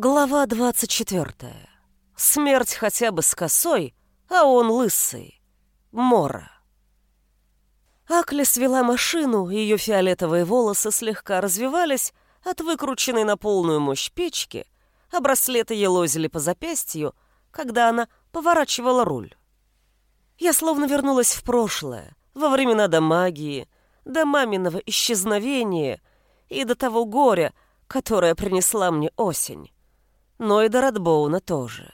Глава 24. Смерть хотя бы с косой, а он лысый. Мора. Акли свела машину, ее фиолетовые волосы слегка развивались от выкрученной на полную мощь печки, а браслеты елозили по запястью, когда она поворачивала руль. Я словно вернулась в прошлое, во времена до магии, до маминого исчезновения и до того горя, которое принесла мне осень но и до Радбоуна тоже.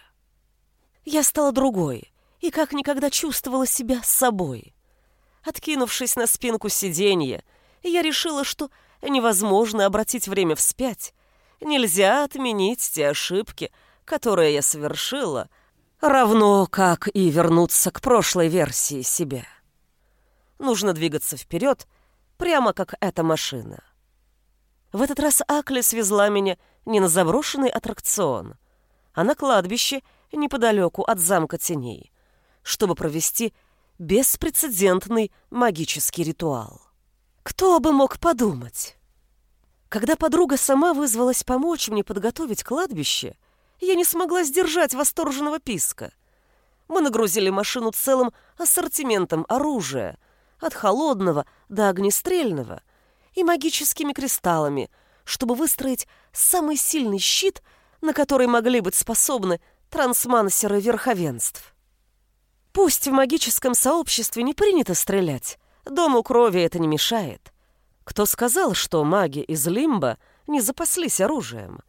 Я стала другой и как никогда чувствовала себя собой. Откинувшись на спинку сиденья, я решила, что невозможно обратить время вспять, нельзя отменить те ошибки, которые я совершила, равно как и вернуться к прошлой версии себя. Нужно двигаться вперед, прямо как эта машина. В этот раз Акли свезла меня не на заброшенный аттракцион, а на кладбище неподалеку от замка теней, чтобы провести беспрецедентный магический ритуал. Кто бы мог подумать? Когда подруга сама вызвалась помочь мне подготовить кладбище, я не смогла сдержать восторженного писка. Мы нагрузили машину целым ассортиментом оружия, от холодного до огнестрельного, и магическими кристаллами — чтобы выстроить самый сильный щит, на который могли быть способны трансмансеры верховенств. Пусть в магическом сообществе не принято стрелять, дому крови это не мешает. Кто сказал, что маги из Лимба не запаслись оружием?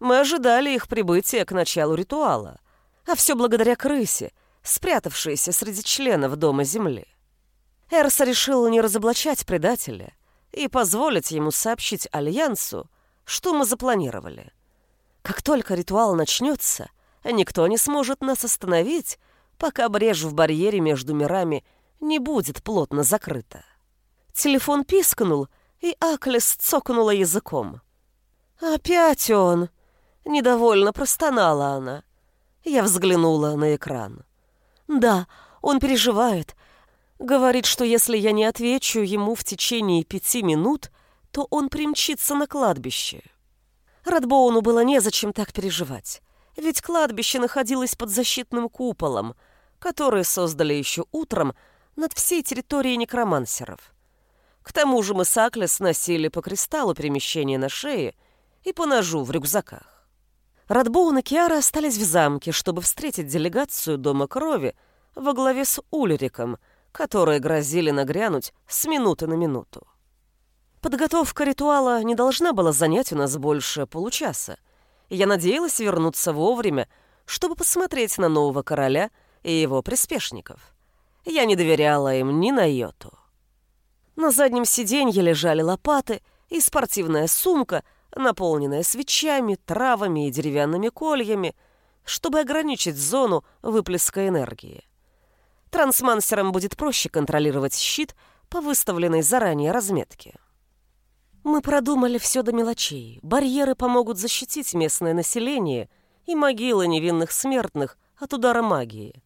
Мы ожидали их прибытия к началу ритуала, а все благодаря крысе, спрятавшейся среди членов Дома Земли. Эрса решил не разоблачать предателя — и позволить ему сообщить Альянсу, что мы запланировали. Как только ритуал начнется, никто не сможет нас остановить, пока брешь в барьере между мирами не будет плотно закрыта. Телефон пискнул, и Аклес цокнула языком. «Опять он!» — недовольно простонала она. Я взглянула на экран. «Да, он переживает, Говорит, что если я не отвечу ему в течение пяти минут, то он примчится на кладбище. Радбоуну было незачем так переживать, ведь кладбище находилось под защитным куполом, который создали еще утром над всей территорией некромансеров. К тому же мы с Аклес носили по кристаллу перемещения на шее и по ножу в рюкзаках. Радбоун и Киара остались в замке, чтобы встретить делегацию Дома Крови во главе с Ульриком — которые грозили нагрянуть с минуты на минуту. Подготовка ритуала не должна была занять у нас больше получаса. Я надеялась вернуться вовремя, чтобы посмотреть на нового короля и его приспешников. Я не доверяла им ни на йоту. На заднем сиденье лежали лопаты и спортивная сумка, наполненная свечами, травами и деревянными кольями, чтобы ограничить зону выплеска энергии. Трансмансерам будет проще контролировать щит по выставленной заранее разметке. Мы продумали все до мелочей. Барьеры помогут защитить местное население и могилы невинных смертных от удара магии.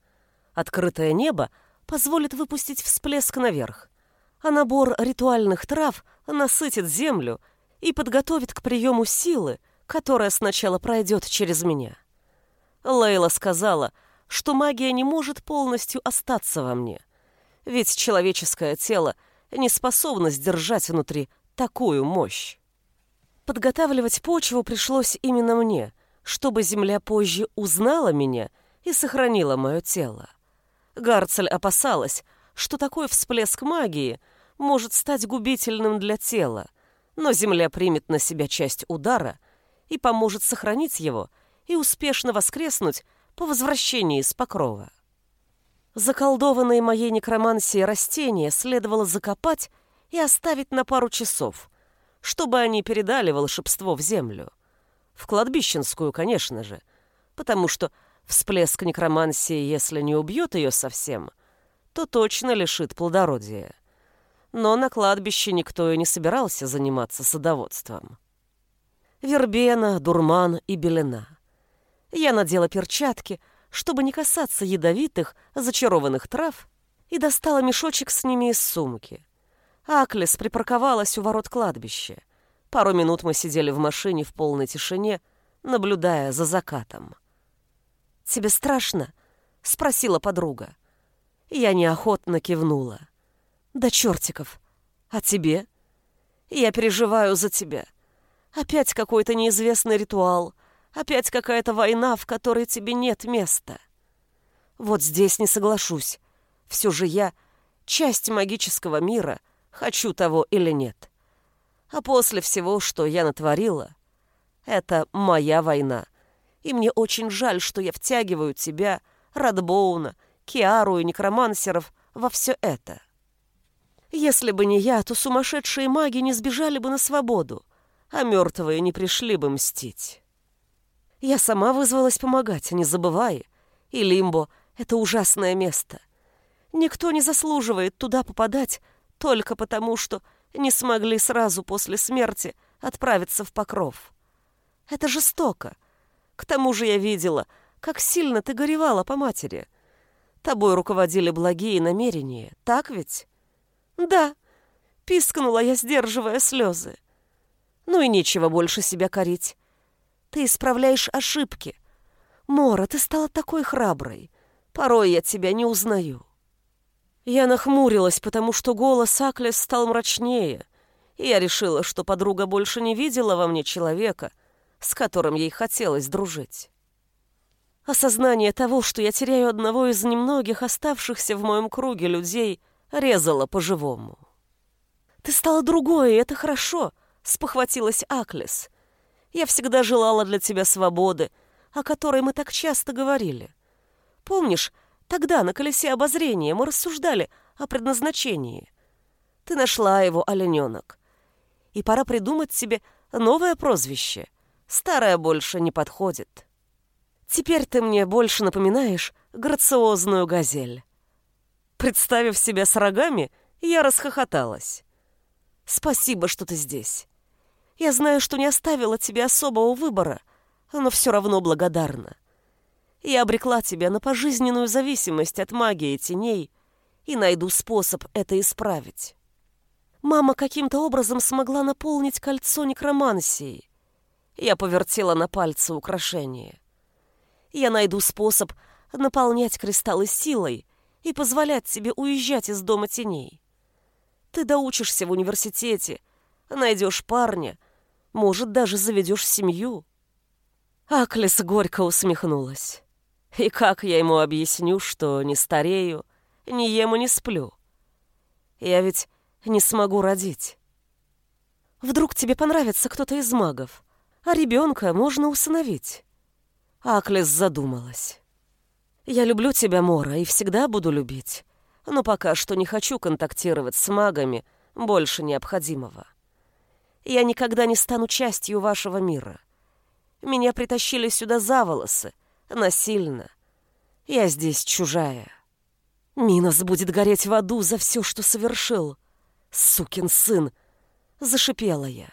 Открытое небо позволит выпустить всплеск наверх, а набор ритуальных трав насытит землю и подготовит к приему силы, которая сначала пройдет через меня. Лейла сказала — что магия не может полностью остаться во мне. Ведь человеческое тело не способно сдержать внутри такую мощь. Подготавливать почву пришлось именно мне, чтобы земля позже узнала меня и сохранила мое тело. Гарцель опасалась, что такой всплеск магии может стать губительным для тела, но земля примет на себя часть удара и поможет сохранить его и успешно воскреснуть по возвращении из Покрова. Заколдованные моей некромансией растения следовало закопать и оставить на пару часов, чтобы они передали волшебство в землю. В кладбищенскую, конечно же, потому что всплеск некромансии, если не убьет ее совсем, то точно лишит плодородия. Но на кладбище никто и не собирался заниматься садоводством. Вербена, дурман и белена — я надела перчатки, чтобы не касаться ядовитых, зачарованных трав, и достала мешочек с ними из сумки. Аклес припарковалась у ворот кладбища. Пару минут мы сидели в машине в полной тишине, наблюдая за закатом. «Тебе страшно?» — спросила подруга. Я неохотно кивнула. «Да чертиков! А тебе?» «Я переживаю за тебя. Опять какой-то неизвестный ритуал, опять какая-то война, в которой тебе нет места. Вот здесь не соглашусь. Все же я часть магического мира, хочу того или нет. А после всего, что я натворила, это моя война. И мне очень жаль, что я втягиваю тебя, Радбоуна, Киару и некромансеров во все это. Если бы не я, то сумасшедшие маги не сбежали бы на свободу, а мертвые не пришли бы мстить. Я сама вызвалась помогать, не забывай. И Лимбо — это ужасное место. Никто не заслуживает туда попадать только потому, что не смогли сразу после смерти отправиться в покров. Это жестоко. К тому же я видела, как сильно ты горевала по матери. Тобой руководили благие намерения, так ведь? Да, пискнула я, сдерживая слезы. Ну и нечего больше себя корить. Ты исправляешь ошибки. Мора, ты стала такой храброй. Порой я тебя не узнаю. Я нахмурилась, потому что голос Аклес стал мрачнее, и я решила, что подруга больше не видела во мне человека, с которым ей хотелось дружить. Осознание того, что я теряю одного из немногих оставшихся в моем круге людей, резало по-живому. «Ты стала другой, и это хорошо», — спохватилась Аклес. «Я всегда желала для тебя свободы, о которой мы так часто говорили. Помнишь, Тогда на колесе обозрения мы рассуждали о предназначении. Ты нашла его, олененок. И пора придумать себе новое прозвище. Старое больше не подходит. Теперь ты мне больше напоминаешь грациозную газель. Представив себя с рогами, я расхохоталась. Спасибо, что ты здесь. Я знаю, что не оставила тебе особого выбора, но все равно благодарна. Я обрекла тебя на пожизненную зависимость от магии теней и найду способ это исправить. Мама каким-то образом смогла наполнить кольцо некромансией. Я повертела на пальце украшение. Я найду способ наполнять кристаллы силой и позволять тебе уезжать из дома теней. Ты доучишься в университете, найдешь парня, может, даже заведешь семью. Аклес горько усмехнулась. И как я ему объясню, что не старею, не ем и не сплю? Я ведь не смогу родить. Вдруг тебе понравится кто-то из магов, а ребенка можно усыновить. Аклес задумалась. Я люблю тебя, Мора, и всегда буду любить, но пока что не хочу контактировать с магами больше необходимого. Я никогда не стану частью вашего мира. Меня притащили сюда за волосы, насильно. Я здесь чужая. Минос будет гореть в аду за все, что совершил. Сукин сын, зашипела я.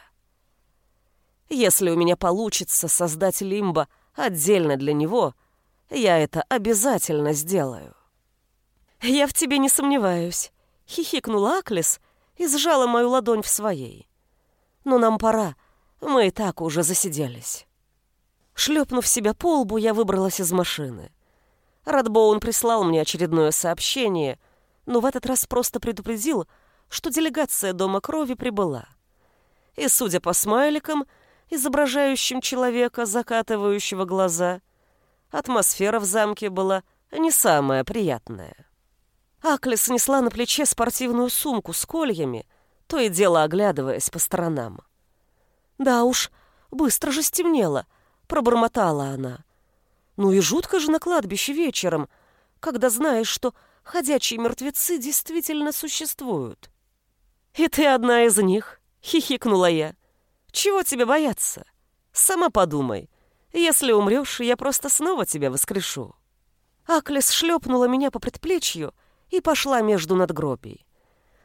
Если у меня получится создать лимбо отдельно для него, я это обязательно сделаю. Я в тебе не сомневаюсь, хихикнула Аклес и сжала мою ладонь в своей. Но нам пора, мы и так уже засиделись. Шлепнув себя по лбу, я выбралась из машины. Радбоун прислал мне очередное сообщение, но в этот раз просто предупредил, что делегация Дома Крови прибыла. И, судя по смайликам, изображающим человека, закатывающего глаза, атмосфера в замке была не самая приятная. Акли снесла на плече спортивную сумку с кольями, то и дело оглядываясь по сторонам. Да уж, быстро же стемнело — пробормотала она. Ну и жутко же на кладбище вечером, когда знаешь, что ходячие мертвецы действительно существуют. И ты одна из них, хихикнула я. Чего тебе бояться? Сама подумай. Если умрешь, я просто снова тебя воскрешу. Аклес шлепнула меня по предплечью и пошла между надгробий.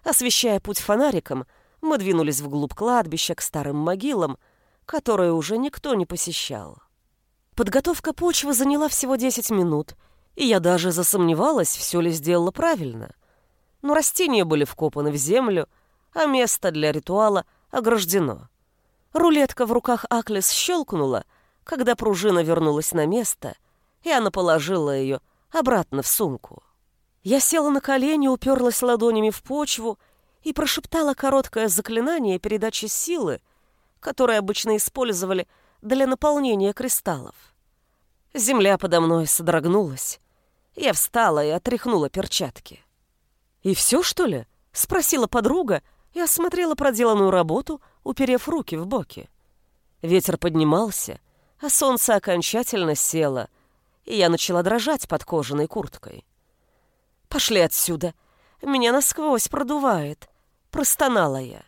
Освещая путь фонариком, мы двинулись вглубь кладбища к старым могилам, которое уже никто не посещал. Подготовка почвы заняла всего 10 минут, и я даже засомневалась, все ли сделала правильно. Но растения были вкопаны в землю, а место для ритуала ограждено. Рулетка в руках Аклес щелкнула, когда пружина вернулась на место, и она положила ее обратно в сумку. Я села на колени, уперлась ладонями в почву и прошептала короткое заклинание передачи силы, которое обычно использовали для наполнения кристаллов. Земля подо мной содрогнулась. Я встала и отряхнула перчатки. «И все, что ли?» — спросила подруга и осмотрела проделанную работу, уперев руки в боки. Ветер поднимался, а солнце окончательно село, и я начала дрожать под кожаной курткой. «Пошли отсюда! Меня насквозь продувает!» — простонала я.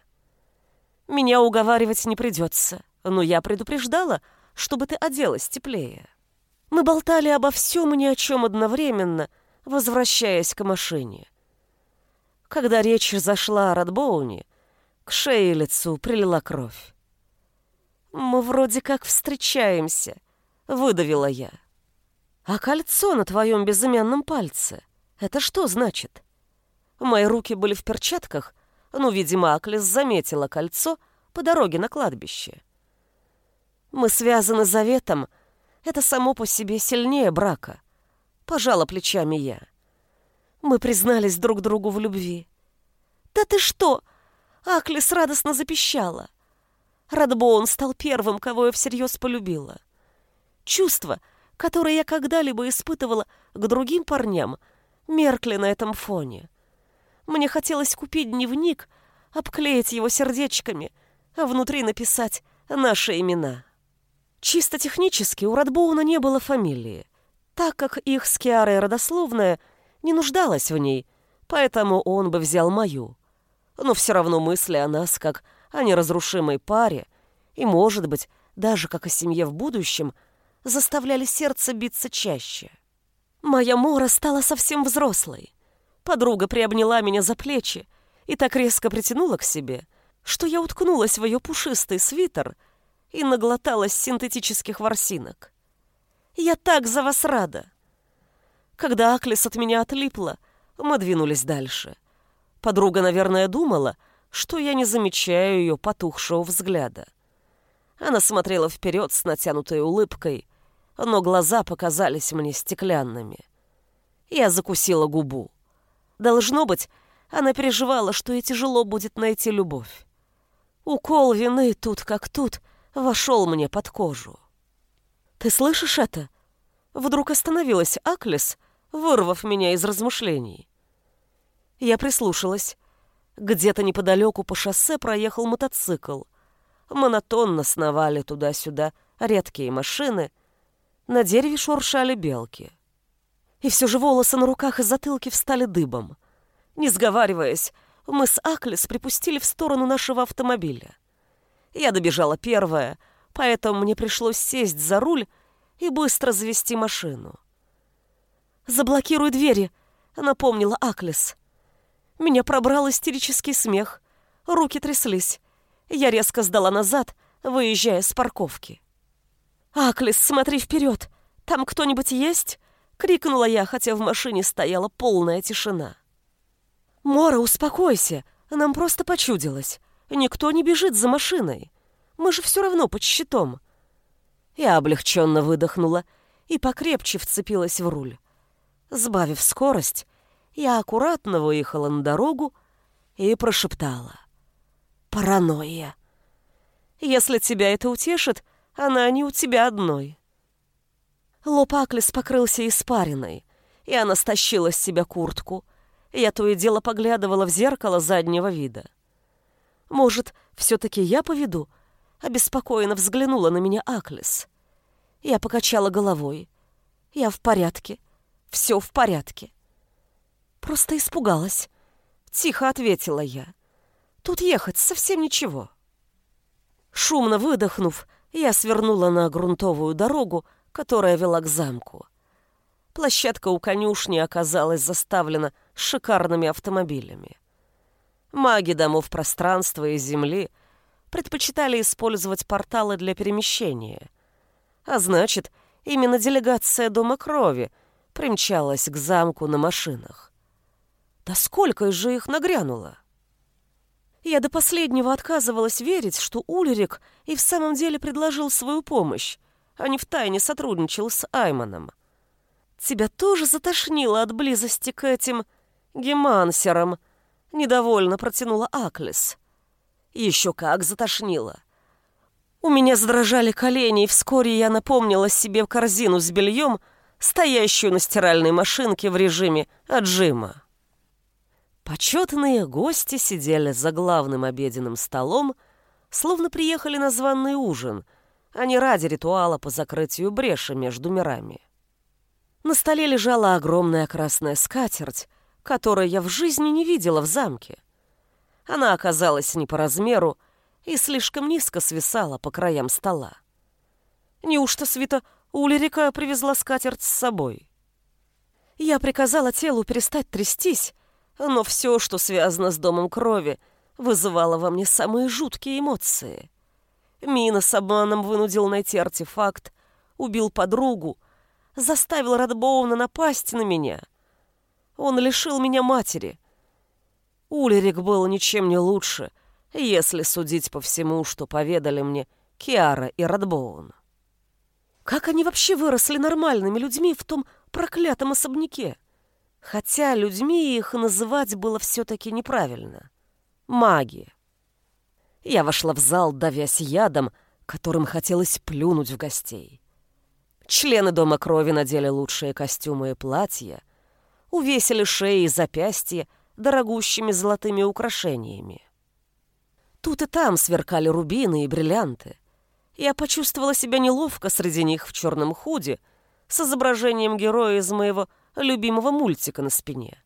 «Меня уговаривать не придется, но я предупреждала, чтобы ты оделась теплее». Мы болтали обо всем и ни о чем одновременно, возвращаясь к машине. Когда речь зашла о Радбоуне, к шее и лицу прилила кровь. «Мы вроде как встречаемся», — выдавила я. «А кольцо на твоем безымянном пальце — это что значит?» Мои руки были в перчатках, но, видимо, Аклес заметила кольцо по дороге на кладбище. «Мы связаны заветом», — это само по себе сильнее брака. Пожала плечами я. Мы признались друг другу в любви. «Да ты что?» Аклис радостно запищала. Радбоун стал первым, кого я всерьез полюбила. Чувства, которые я когда-либо испытывала к другим парням, меркли на этом фоне. Мне хотелось купить дневник, обклеить его сердечками, а внутри написать наши имена. Чисто технически у Радбоуна не было фамилии, так как их с Киарой родословная не нуждалась в ней, поэтому он бы взял мою. Но все равно мысли о нас как о неразрушимой паре и, может быть, даже как о семье в будущем, заставляли сердце биться чаще. Моя Мора стала совсем взрослой. Подруга приобняла меня за плечи и так резко притянула к себе, что я уткнулась в ее пушистый свитер — и наглоталась синтетических ворсинок. Я так за вас рада. Когда Аклис от меня отлипла, мы двинулись дальше. Подруга, наверное, думала, что я не замечаю ее потухшего взгляда. Она смотрела вперед с натянутой улыбкой, но глаза показались мне стеклянными. Я закусила губу. Должно быть, она переживала, что ей тяжело будет найти любовь. Укол вины тут как тут вошел мне под кожу. «Ты слышишь это?» Вдруг остановилась Аклес, вырвав меня из размышлений. Я прислушалась. Где-то неподалеку по шоссе проехал мотоцикл. Монотонно сновали туда-сюда редкие машины. На дереве шуршали белки. И все же волосы на руках и затылке встали дыбом. Не сговариваясь, мы с Аклес припустили в сторону нашего автомобиля. Я добежала первая, поэтому мне пришлось сесть за руль и быстро завести машину. «Заблокируй двери», — напомнила Аклес. Меня пробрал истерический смех. Руки тряслись. Я резко сдала назад, выезжая с парковки. «Аклес, смотри вперед! Там кто-нибудь есть?» — крикнула я, хотя в машине стояла полная тишина. «Мора, успокойся! Нам просто почудилось. Никто не бежит за машиной. Мы же все равно под щитом. Я облегченно выдохнула и покрепче вцепилась в руль. Сбавив скорость, я аккуратно выехала на дорогу и прошептала. «Паранойя! Если тебя это утешит, она не у тебя одной». Лоб Аклес покрылся испариной, и она стащила с себя куртку. Я то и дело поглядывала в зеркало заднего вида. Может, все-таки я поведу?» Обеспокоенно взглянула на меня Аклес. Я покачала головой. «Я в порядке. Все в порядке». Просто испугалась. Тихо ответила я. «Тут ехать совсем ничего». Шумно выдохнув, я свернула на грунтовую дорогу, которая вела к замку. Площадка у конюшни оказалась заставлена шикарными автомобилями. Маги домов пространства и земли предпочитали использовать порталы для перемещения. А значит, именно делегация Дома Крови примчалась к замку на машинах. Да сколько же их нагрянуло! Я до последнего отказывалась верить, что Ульрик и в самом деле предложил свою помощь, а не втайне сотрудничал с Айманом. Тебя тоже затошнило от близости к этим гемансерам, недовольно протянула Аклес. Еще как затошнило. У меня задрожали колени, и вскоре я напомнила себе корзину с бельем, стоящую на стиральной машинке в режиме отжима. Почетные гости сидели за главным обеденным столом, словно приехали на званный ужин, а не ради ритуала по закрытию бреши между мирами. На столе лежала огромная красная скатерть, которую я в жизни не видела в замке. Она оказалась не по размеру и слишком низко свисала по краям стола. Неужто свита Улерика привезла скатерть с собой? Я приказала телу перестать трястись, но все, что связано с домом крови, вызывало во мне самые жуткие эмоции. Мина с обманом вынудил найти артефакт, убил подругу, заставил Радбоуна напасть на меня. Он лишил меня матери. Улерик был ничем не лучше, если судить по всему, что поведали мне Киара и Радбоун. Как они вообще выросли нормальными людьми в том проклятом особняке? Хотя людьми их называть было все-таки неправильно. Маги. Я вошла в зал, давясь ядом, которым хотелось плюнуть в гостей. Члены Дома Крови надели лучшие костюмы и платья, увесили шеи и запястья дорогущими золотыми украшениями. Тут и там сверкали рубины и бриллианты. Я почувствовала себя неловко среди них в черном худе с изображением героя из моего любимого мультика на спине.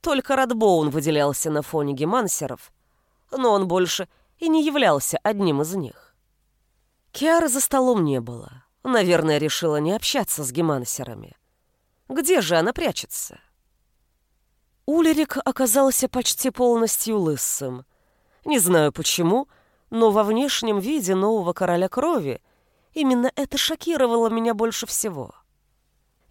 Только Радбоун выделялся на фоне гемансеров, но он больше и не являлся одним из них. Киары за столом не было. Наверное, решила не общаться с гемансерами. Где же она прячется? Улерик оказался почти полностью лысым. Не знаю почему, но во внешнем виде нового короля крови именно это шокировало меня больше всего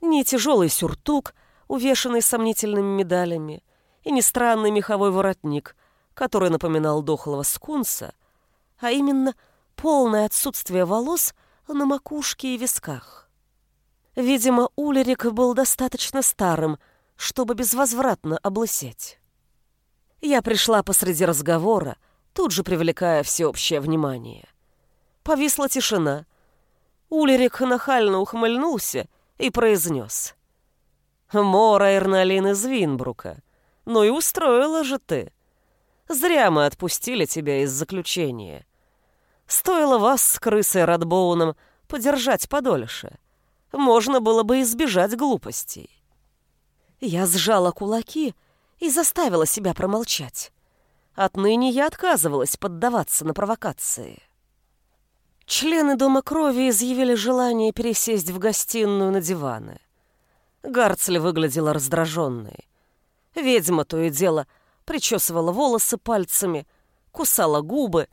не тяжелый сюртук, увешанный сомнительными медалями, и не странный меховой воротник, который напоминал дохлого скунса, а именно полное отсутствие волос на макушке и висках. Видимо, Улерик был достаточно старым, чтобы безвозвратно облысеть. Я пришла посреди разговора, тут же привлекая всеобщее внимание. Повисла тишина. Улерик нахально ухмыльнулся и произнес. «Мора Эрналин из Винбрука, ну и устроила же ты. Зря мы отпустили тебя из заключения. Стоило вас с крысой Радбоуном подержать подольше. Можно было бы избежать глупостей». Я сжала кулаки и заставила себя промолчать. Отныне я отказывалась поддаваться на провокации. Члены Дома Крови изъявили желание пересесть в гостиную на диваны. Гарцль выглядела раздраженной. Ведьма то и дело причесывала волосы пальцами, кусала губы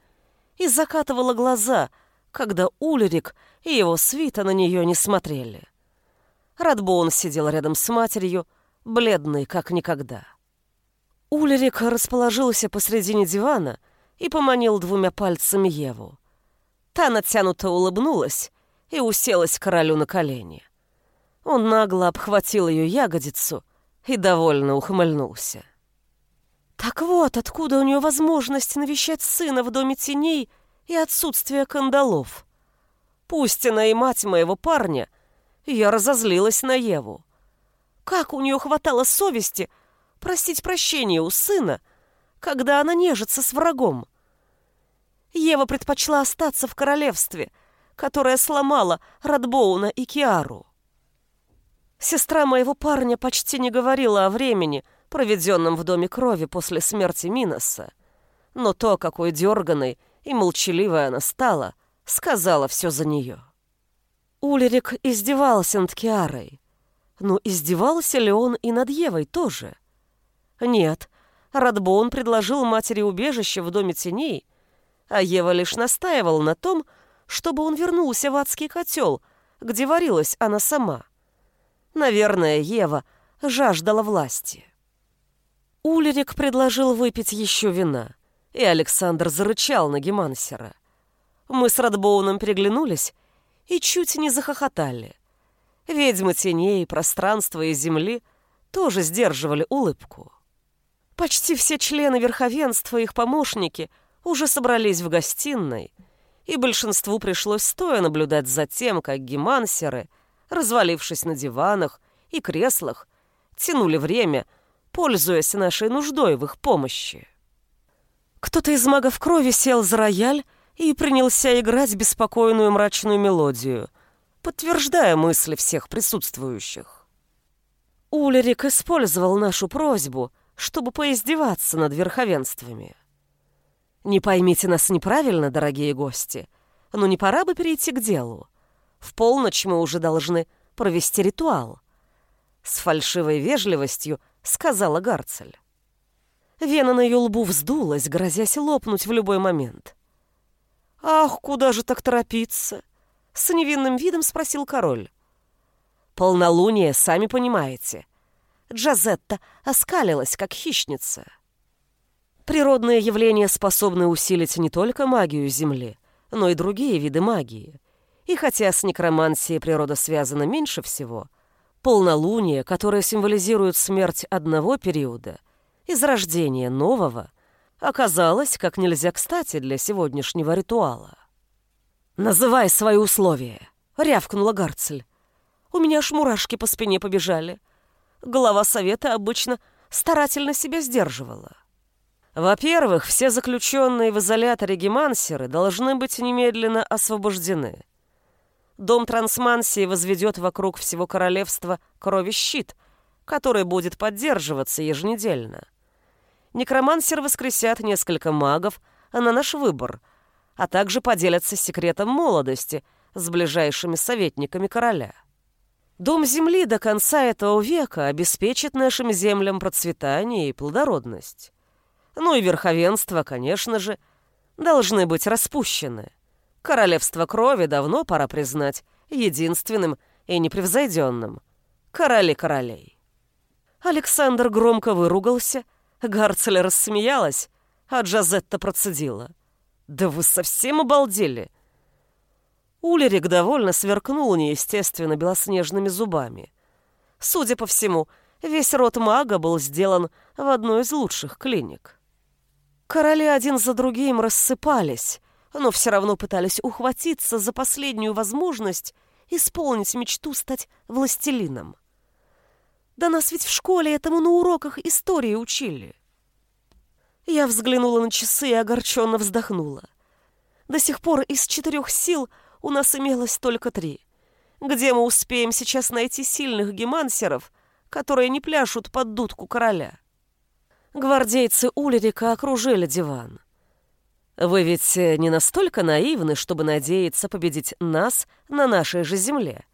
и закатывала глаза, когда Ульрик и его свита на нее не смотрели. Радбоун сидел рядом с матерью, бледный как никогда. Ульрик расположился посредине дивана и поманил двумя пальцами Еву. Та натянуто улыбнулась и уселась королю на колени. Он нагло обхватил ее ягодицу и довольно ухмыльнулся. Так вот, откуда у нее возможность навещать сына в доме теней и отсутствие кандалов. Пусть она и мать моего парня, я разозлилась на Еву. Как у нее хватало совести просить прощения у сына, когда она нежится с врагом? Ева предпочла остаться в королевстве, которое сломало Радбоуна и Киару. Сестра моего парня почти не говорила о времени, проведенном в Доме Крови после смерти Миноса, но то, какой дерганой и молчаливой она стала, сказала все за нее. Улерик издевался над Киарой. Но издевался ли он и над Евой тоже? Нет, Радбоун предложил матери убежище в Доме Теней, а Ева лишь настаивала на том, чтобы он вернулся в адский котел, где варилась она сама. Наверное, Ева жаждала власти. Ульрик предложил выпить еще вина, и Александр зарычал на Гемансера. Мы с Радбоуном переглянулись, и чуть не захохотали. Ведьмы теней, пространства и земли тоже сдерживали улыбку. Почти все члены верховенства и их помощники уже собрались в гостиной, и большинству пришлось стоя наблюдать за тем, как гемансеры, развалившись на диванах и креслах, тянули время, пользуясь нашей нуждой в их помощи. Кто-то из магов крови сел за рояль и принялся играть беспокойную мрачную мелодию, подтверждая мысли всех присутствующих. Улерик использовал нашу просьбу, чтобы поиздеваться над верховенствами. Не поймите нас неправильно, дорогие гости, но не пора бы перейти к делу. В полночь мы уже должны провести ритуал. С фальшивой вежливостью сказала Гарцель. Вена на ее лбу вздулась, грозясь лопнуть в любой момент. «Ах, куда же так торопиться?» — с невинным видом спросил король. «Полнолуние, сами понимаете». Джазетта оскалилась, как хищница. Природные явления способны усилить не только магию Земли, но и другие виды магии. И хотя с некромансией природа связана меньше всего, полнолуние, которое символизирует смерть одного периода и зарождение нового, оказалось как нельзя кстати для сегодняшнего ритуала. «Называй свои условия!» — рявкнула Гарцель. «У меня аж мурашки по спине побежали. Глава совета обычно старательно себя сдерживала. Во-первых, все заключенные в изоляторе гемансеры должны быть немедленно освобождены. Дом трансмансии возведет вокруг всего королевства крови щит, который будет поддерживаться еженедельно. Некромансер воскресят несколько магов а на наш выбор, а также поделятся секретом молодости с ближайшими советниками короля. Дом земли до конца этого века обеспечит нашим землям процветание и плодородность. Ну и верховенство, конечно же, должны быть распущены. Королевство крови давно пора признать единственным и непревзойденным. Короли королей. Александр громко выругался, Гарцель рассмеялась, а Джазетта процедила. «Да вы совсем обалдели!» Улерик довольно сверкнул неестественно белоснежными зубами. Судя по всему, весь род мага был сделан в одной из лучших клиник. Короли один за другим рассыпались, но все равно пытались ухватиться за последнюю возможность исполнить мечту стать властелином. Да нас ведь в школе этому на уроках истории учили. Я взглянула на часы и огорченно вздохнула. До сих пор из четырех сил у нас имелось только три. Где мы успеем сейчас найти сильных гемансеров, которые не пляшут под дудку короля? Гвардейцы Улерика окружили диван. Вы ведь не настолько наивны, чтобы надеяться победить нас на нашей же земле?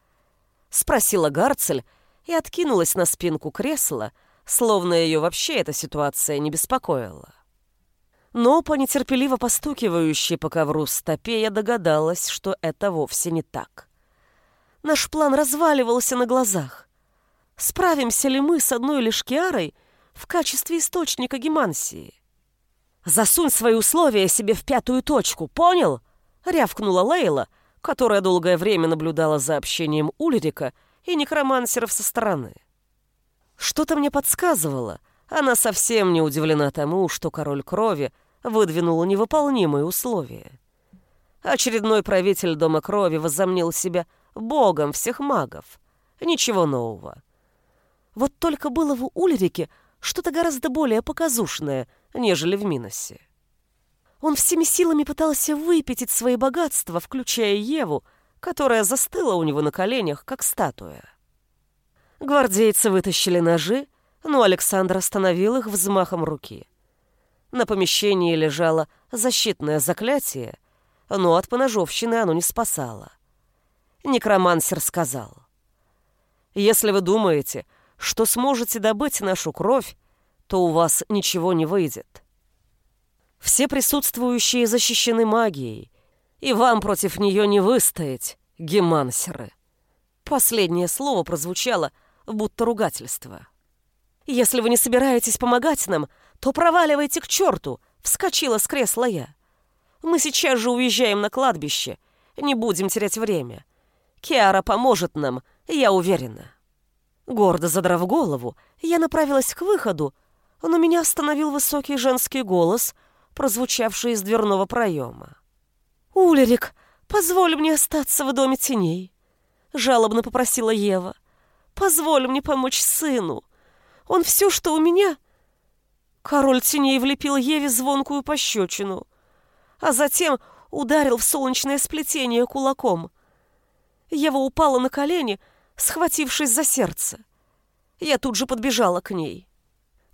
Спросила Гарцель и откинулась на спинку кресла, словно ее вообще эта ситуация не беспокоила. Но по нетерпеливо постукивающей по ковру стопе я догадалась, что это вовсе не так. Наш план разваливался на глазах. Справимся ли мы с одной лишь Киарой — в качестве источника гемансии. «Засунь свои условия себе в пятую точку, понял?» — рявкнула Лейла, которая долгое время наблюдала за общением Ульрика и некромансеров со стороны. Что-то мне подсказывало, она совсем не удивлена тому, что король крови выдвинул невыполнимые условия. Очередной правитель Дома Крови возомнил себя богом всех магов. Ничего нового. Вот только было в Ульрике что-то гораздо более показушное, нежели в Миносе. Он всеми силами пытался выпятить свои богатства, включая Еву, которая застыла у него на коленях, как статуя. Гвардейцы вытащили ножи, но Александр остановил их взмахом руки. На помещении лежало защитное заклятие, но от поножовщины оно не спасало. Некромансер сказал, «Если вы думаете, что сможете добыть нашу кровь, то у вас ничего не выйдет. Все присутствующие защищены магией, и вам против нее не выстоять, гемансеры. Последнее слово прозвучало, будто ругательство. «Если вы не собираетесь помогать нам, то проваливайте к черту!» — вскочила с кресла я. «Мы сейчас же уезжаем на кладбище. Не будем терять время. Киара поможет нам, я уверена. Гордо задрав голову, я направилась к выходу, но меня остановил высокий женский голос, прозвучавший из дверного проема. «Улерик, позволь мне остаться в доме теней», — жалобно попросила Ева. «Позволь мне помочь сыну. Он все, что у меня...» Король теней влепил Еве звонкую пощечину, а затем ударил в солнечное сплетение кулаком. Ева упала на колени, схватившись за сердце. Я тут же подбежала к ней.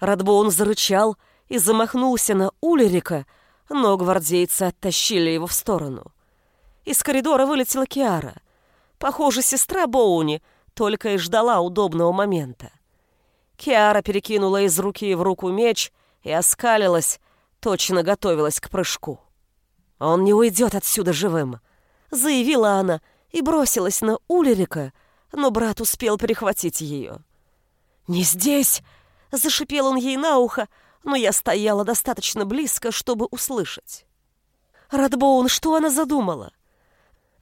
Радбоун зарычал и замахнулся на Улерика, но гвардейцы оттащили его в сторону. Из коридора вылетела Киара. Похоже, сестра Боуни только и ждала удобного момента. Киара перекинула из руки в руку меч и оскалилась, точно готовилась к прыжку. «Он не уйдет отсюда живым», — заявила она и бросилась на Улерика, но брат успел перехватить ее. «Не здесь!» — зашипел он ей на ухо, но я стояла достаточно близко, чтобы услышать. Радбоун, что она задумала?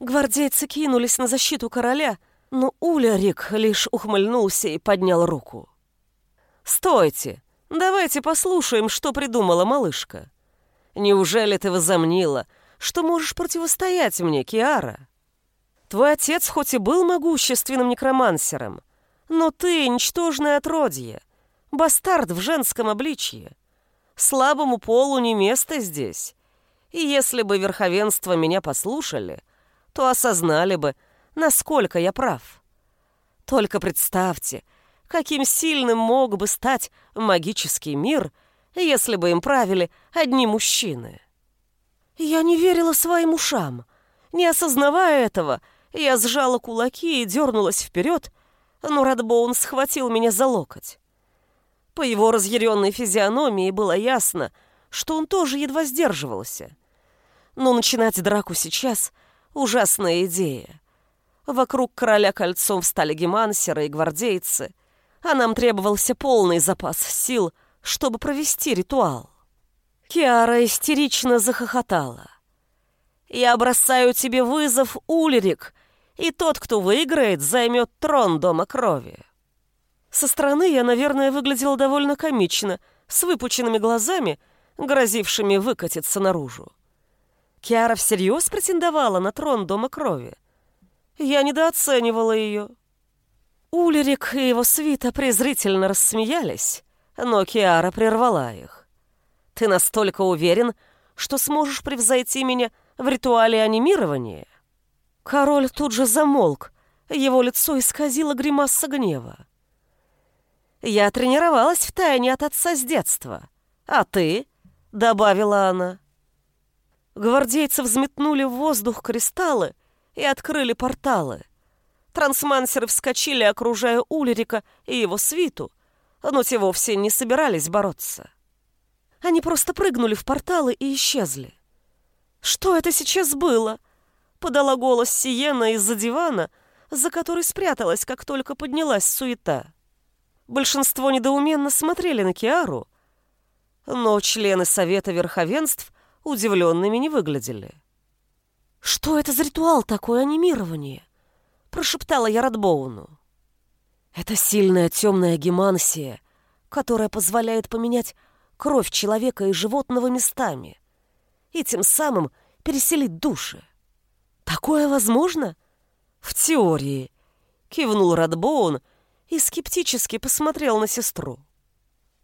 Гвардейцы кинулись на защиту короля, но Улярик лишь ухмыльнулся и поднял руку. «Стойте! Давайте послушаем, что придумала малышка. Неужели ты возомнила, что можешь противостоять мне, Киара? Твой отец хоть и был могущественным некромансером, но ты — ничтожное отродье, бастард в женском обличье. Слабому полу не место здесь. И если бы верховенство меня послушали, то осознали бы, насколько я прав. Только представьте — каким сильным мог бы стать магический мир, если бы им правили одни мужчины. Я не верила своим ушам. Не осознавая этого, я сжала кулаки и дернулась вперед, но Радбоун схватил меня за локоть. По его разъяренной физиономии было ясно, что он тоже едва сдерживался. Но начинать драку сейчас — ужасная идея. Вокруг короля кольцом встали гемансеры и гвардейцы — а нам требовался полный запас сил, чтобы провести ритуал. Киара истерично захохотала. «Я бросаю тебе вызов, Ульрик, и тот, кто выиграет, займет трон Дома Крови». Со стороны я, наверное, выглядела довольно комично, с выпученными глазами, грозившими выкатиться наружу. Киара всерьез претендовала на трон Дома Крови. Я недооценивала ее. Улерик и его свита презрительно рассмеялись, но Киара прервала их. «Ты настолько уверен, что сможешь превзойти меня в ритуале анимирования?» Король тут же замолк, его лицо исказило гримаса гнева. «Я тренировалась в тайне от отца с детства. А ты?» — добавила она. Гвардейцы взметнули в воздух кристаллы и открыли порталы — Трансмансеры вскочили, окружая Ульрика и его свиту, но те вовсе не собирались бороться. Они просто прыгнули в порталы и исчезли. «Что это сейчас было?» — подала голос Сиена из-за дивана, за который спряталась, как только поднялась суета. Большинство недоуменно смотрели на Киару, но члены Совета Верховенств удивленными не выглядели. «Что это за ритуал такое анимирование?» прошептала я Радбоуну. Это сильная темная гемансия, которая позволяет поменять кровь человека и животного местами и тем самым переселить души. Такое возможно? В теории, кивнул Радбоун и скептически посмотрел на сестру.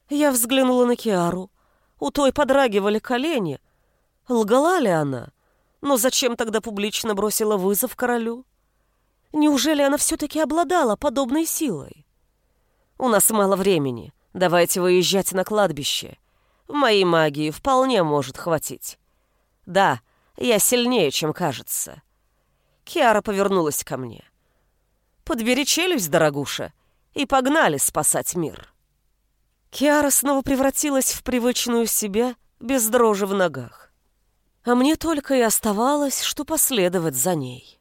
Я взглянула на Киару. У той подрагивали колени. Лгала ли она? Но зачем тогда публично бросила вызов королю? Неужели она все-таки обладала подобной силой? У нас мало времени. Давайте выезжать на кладбище. Моей магии вполне может хватить. Да, я сильнее, чем кажется. Киара повернулась ко мне. Подбери челюсть, дорогуша, и погнали спасать мир. Киара снова превратилась в привычную себя, без дрожи в ногах. А мне только и оставалось, что последовать за ней.